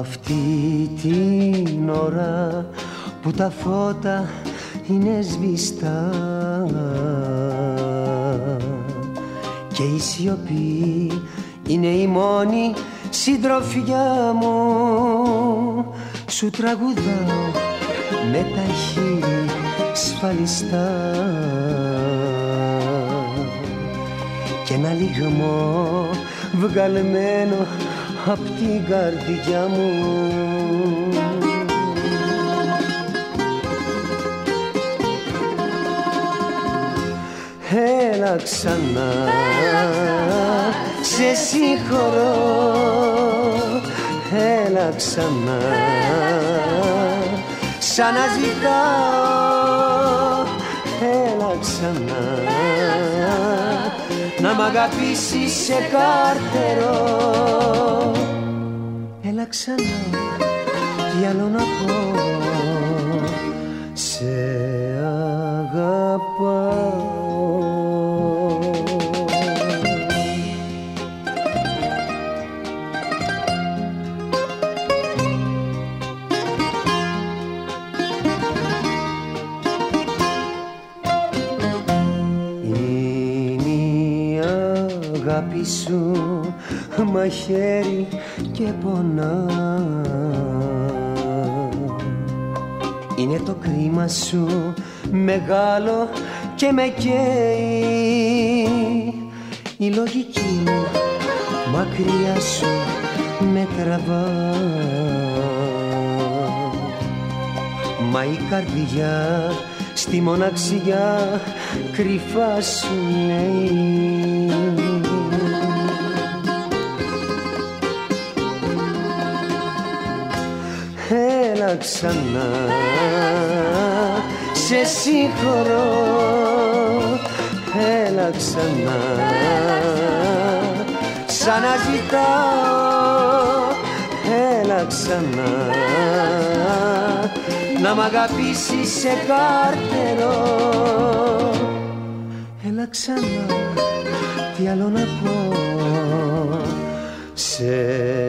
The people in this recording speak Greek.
αυτή την ώρα που τα φώτα είναι σβηστά και η σιωπή είναι η μόνη συντροφιά μου σου τραγουδάω με τα χείλη σφαλιστά και ένα λιγμό βγαλμένο απ' την καρδιά μου. Έλα ξανά, σε συγχωρώ. Έλα ξανά, σαν να ζητάω Έλα ξανά, να μ' αγαπήσεις σε κάρτερο Έλα ξανά, τι άλλο να πω Σε σου μαχαίρι και πονά. Είναι το κρίμα σου μεγάλο και με καίει. Η λογική μου μακριά σου με τραβά. Μα η καρδιά στη μοναξιά κρυφά σου λέει Έλα ξανά. Σε συγχωρώ Έλα ξανά. Σαν να ζητάω Έλα ξανά. Να μ' αγαπήσεις σε κάρτερο Έλα ξανά Τι άλλο να πω. Σε αγαπάω